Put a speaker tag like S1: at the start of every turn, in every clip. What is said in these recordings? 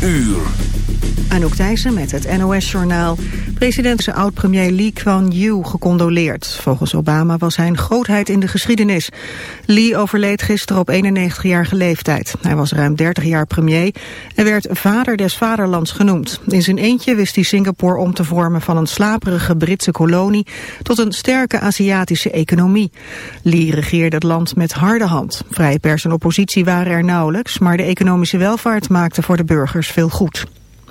S1: Uur.
S2: Anouk Thijssen met het NOS-journaal. President oud-premier Lee Kuan Yew gecondoleerd. Volgens Obama was hij een grootheid in de geschiedenis. Lee overleed gisteren op 91-jarige leeftijd. Hij was ruim 30 jaar premier en werd vader des vaderlands genoemd. In zijn eentje wist hij Singapore om te vormen van een slaperige Britse kolonie... tot een sterke Aziatische economie. Lee regeerde het land met harde hand. Vrije pers en oppositie waren er nauwelijks... maar de economische welvaart maakte voor de burgers veel goed.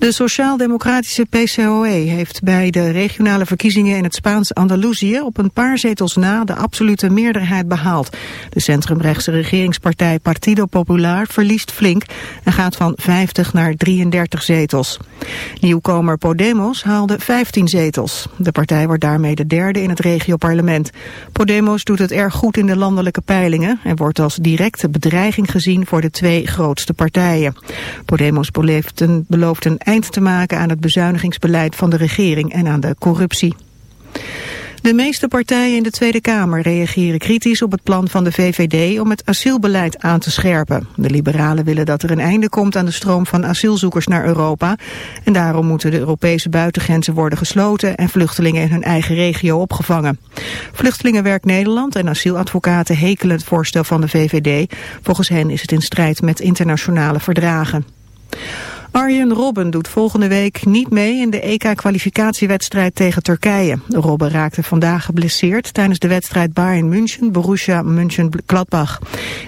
S2: De sociaal-democratische PCOE heeft bij de regionale verkiezingen in het Spaans Andalusië op een paar zetels na de absolute meerderheid behaald. De centrumrechtse regeringspartij Partido Popular verliest flink en gaat van 50 naar 33 zetels. Nieuwkomer Podemos haalde 15 zetels. De partij wordt daarmee de derde in het regioparlement. Podemos doet het erg goed in de landelijke peilingen en wordt als directe bedreiging gezien voor de twee grootste partijen. Podemos belooft een, belooft een eind te maken aan het bezuinigingsbeleid van de regering en aan de corruptie. De meeste partijen in de Tweede Kamer reageren kritisch op het plan van de VVD om het asielbeleid aan te scherpen. De liberalen willen dat er een einde komt aan de stroom van asielzoekers naar Europa. En daarom moeten de Europese buitengrenzen worden gesloten en vluchtelingen in hun eigen regio opgevangen. Vluchtelingenwerk Nederland en asieladvocaten hekelen het voorstel van de VVD. Volgens hen is het in strijd met internationale verdragen. Arjen Robben doet volgende week niet mee in de EK-kwalificatiewedstrijd tegen Turkije. Robben raakte vandaag geblesseerd tijdens de wedstrijd Bayern München, Borussia München-Gladbach.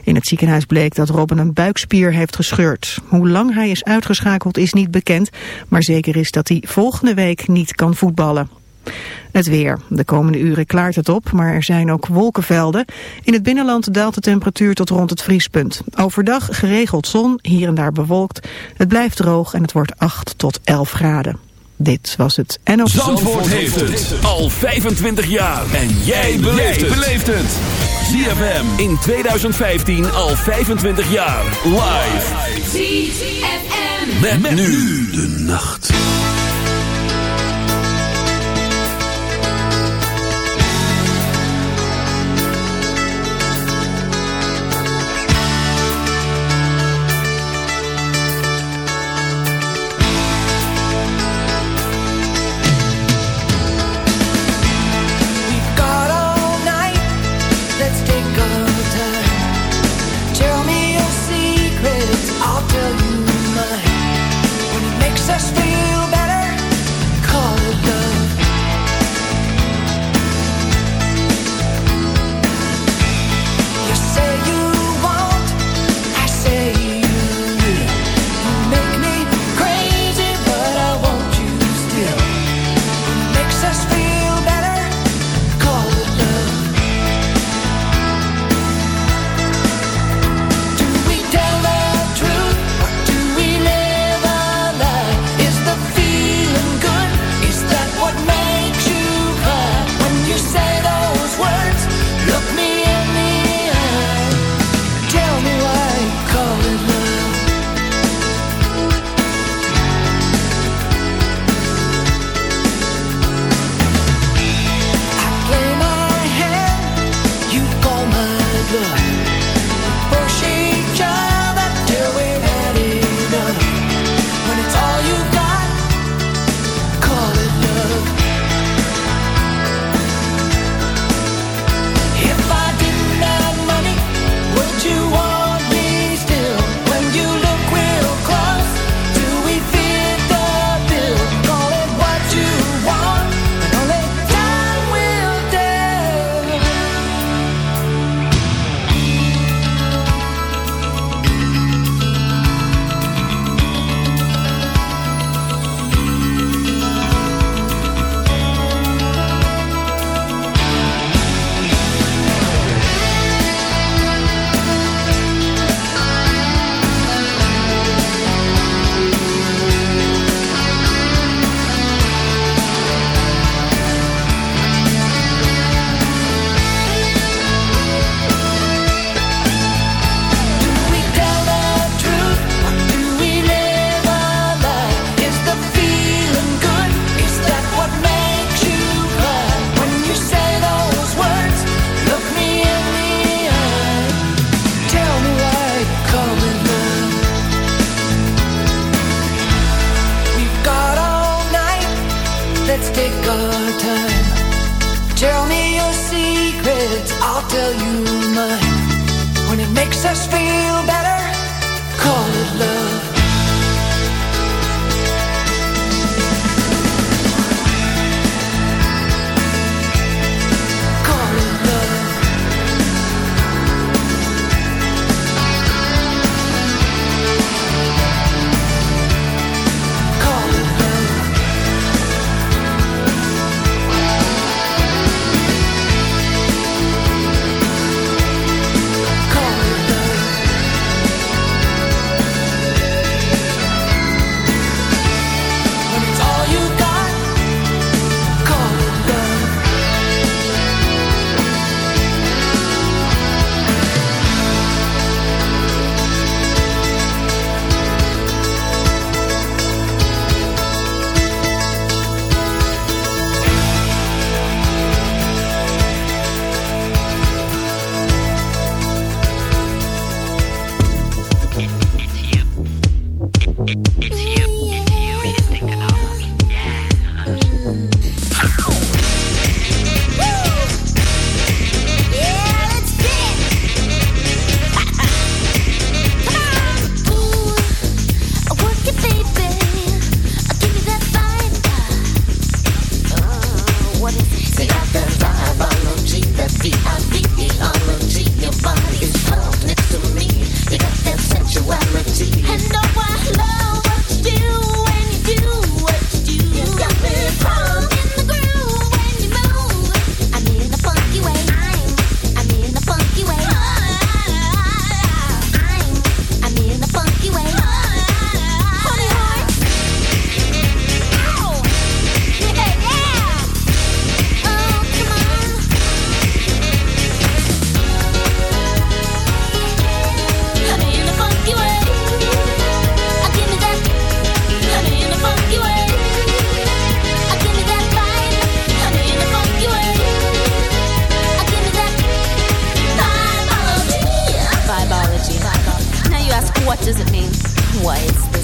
S2: In het ziekenhuis bleek dat Robben een buikspier heeft gescheurd. Hoe lang hij is uitgeschakeld is niet bekend, maar zeker is dat hij volgende week niet kan voetballen. Het weer. De komende uren klaart het op, maar er zijn ook wolkenvelden. In het binnenland daalt de temperatuur tot rond het vriespunt. Overdag geregeld zon, hier en daar bewolkt. Het blijft droog en het wordt 8 tot 11 graden. Dit was het NO.
S1: Zandvoort heeft het al 25 jaar. En jij beleeft het. ZFM in 2015 al 25 jaar. Live. ZFM. met nu de nacht.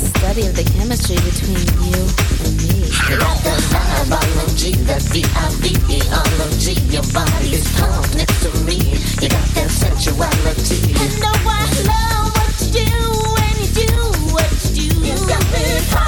S3: study of the chemistry between you and me. Got the biology, the I-V-E-O-L-O-G. Your body's pumped next to me. You got that sensuality. I know I love
S1: what you
S4: do, when you do what you do. You got me high.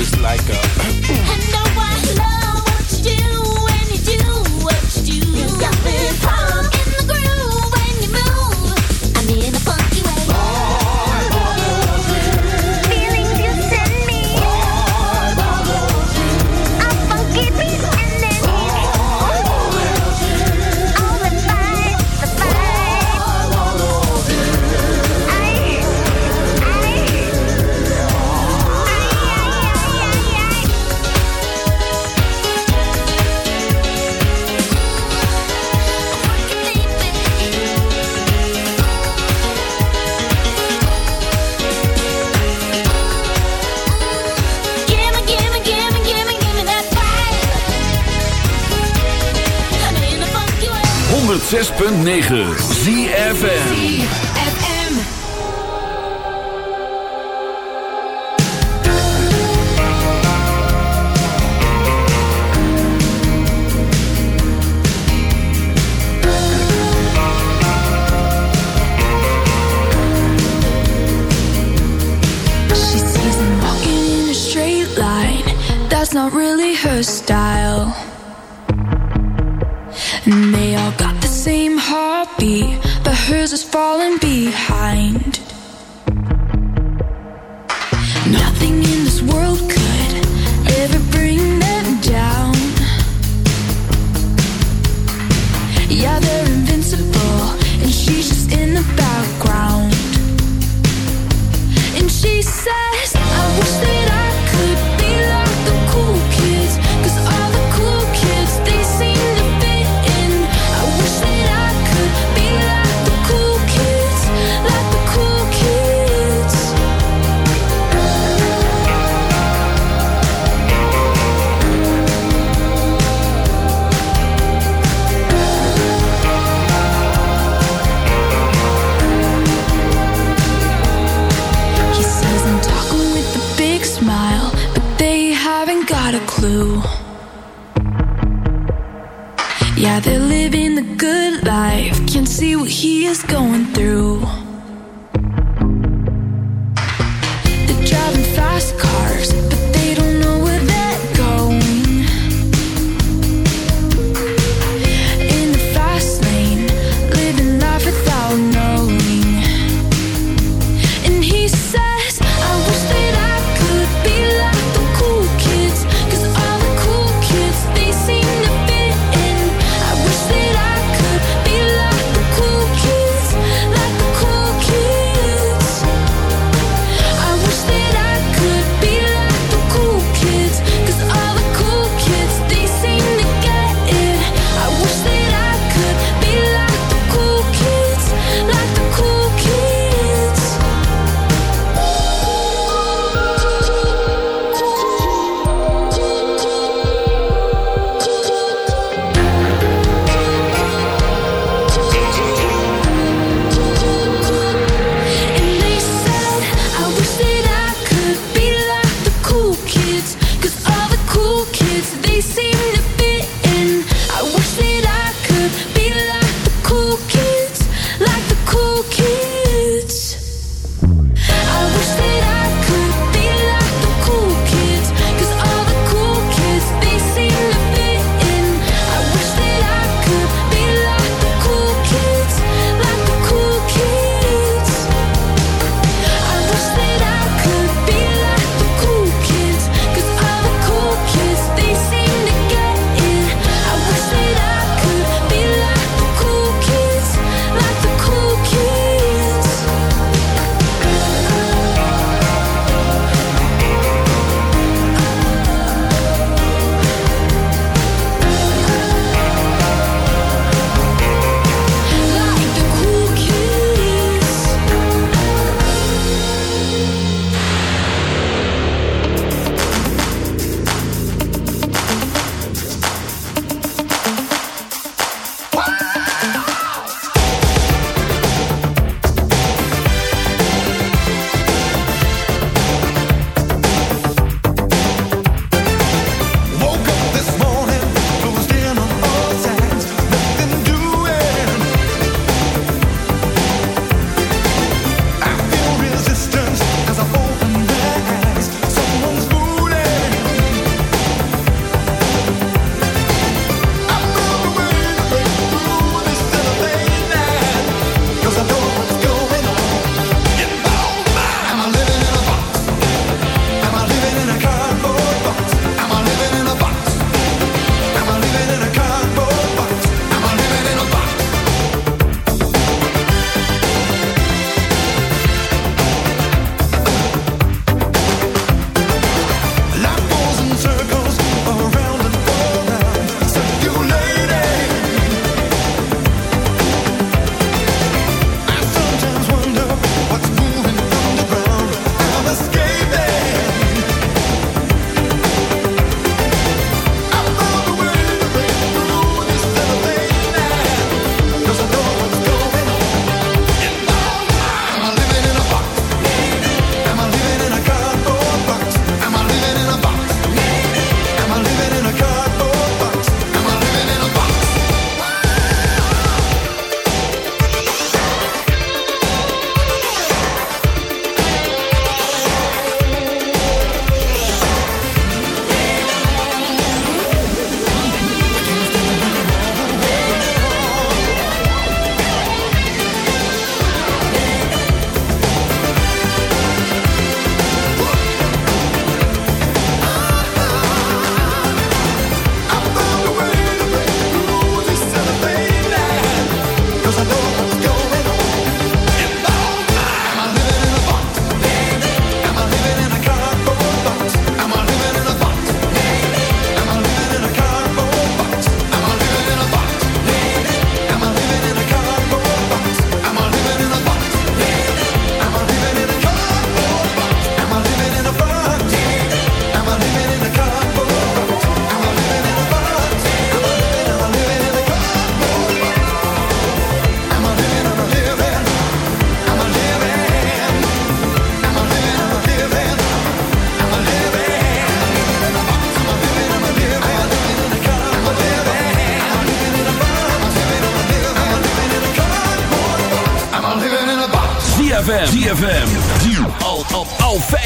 S4: just like a 9.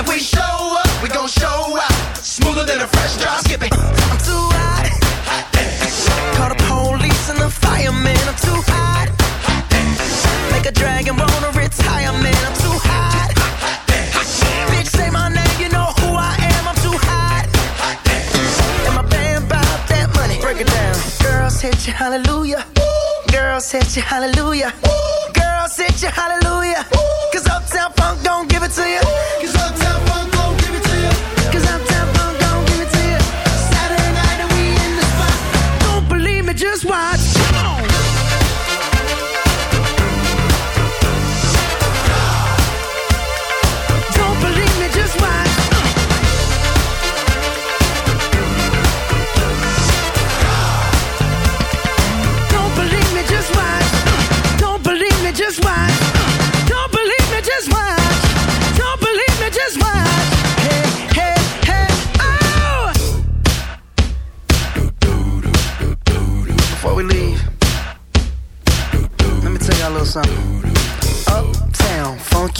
S4: If we show up, we gon' show out. Smoother than a fresh drop skipping. I'm too hot. hot Call the police and the firemen. I'm too hot. hot Make a dragon wanna retire, man. I'm too hot. hot Bitch, say my name, you know who I am. I'm too hot. And my band bought that money. Break it down. Girls hit you, hallelujah. Girls hit you, hallelujah. Girls hit you, hallelujah. Ooh Cause Uptown Funk don't give it to you. Cause Uptown Funk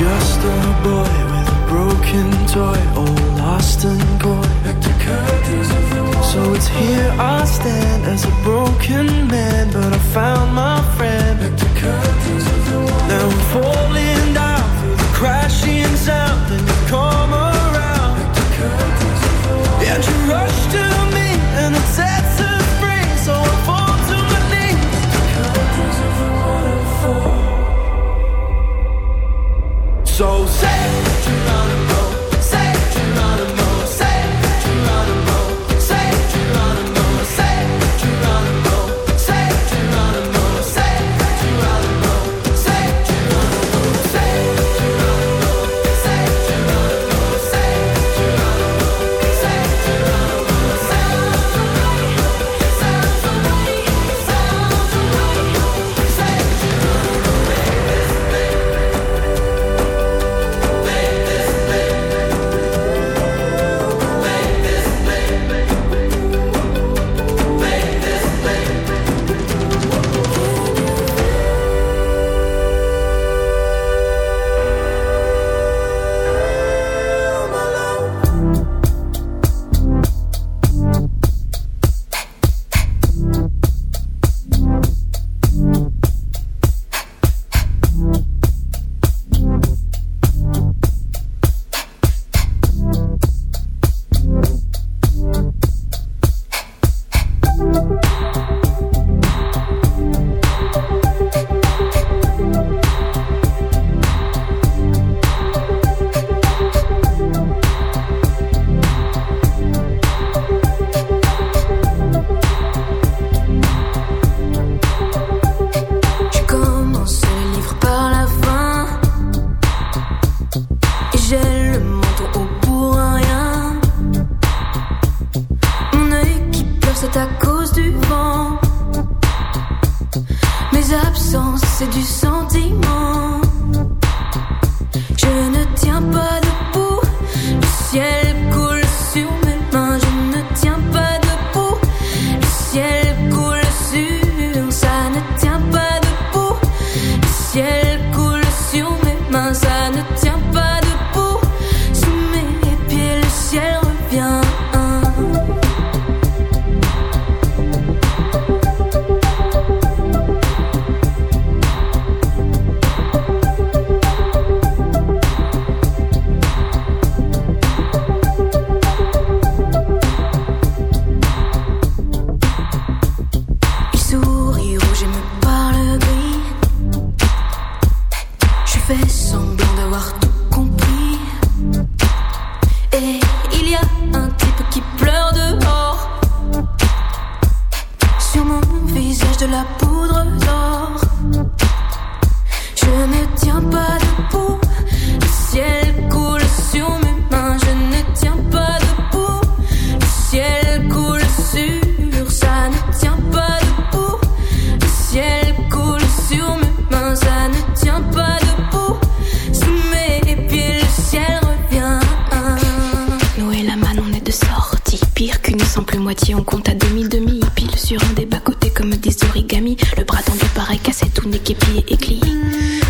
S5: Just a boy with a broken toy, all lost and gone. Like the curtains of the wall. So it's here I stand as a broken man, but I found my friend. Like the curtains of the wall. Now I'm falling down through the crashing sound, and you come around. Like the curtains of the wall. And you rush to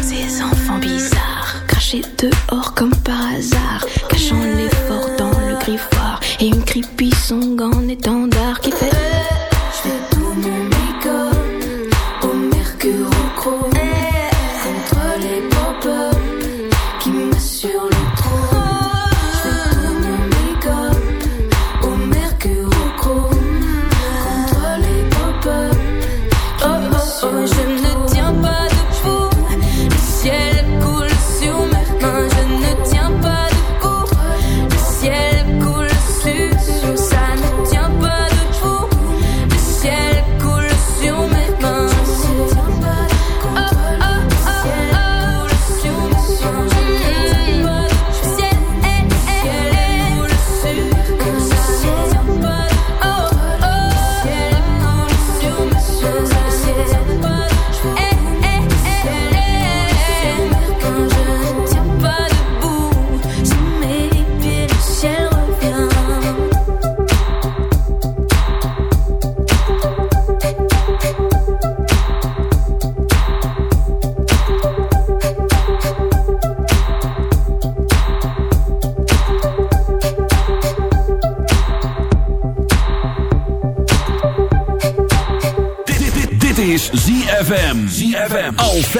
S6: Ces enfants bizarres, crachés dehors comme par hasard, cachant l'effort dans le griffoir. Et une creepy song en étendard qui fait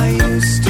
S7: I used to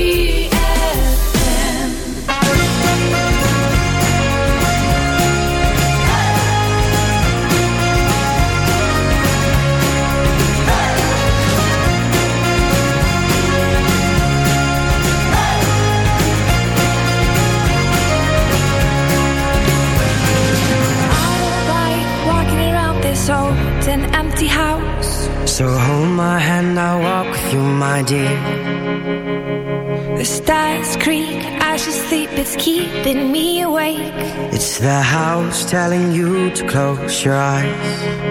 S4: keeping me awake.
S8: It's the house telling you to close your eyes.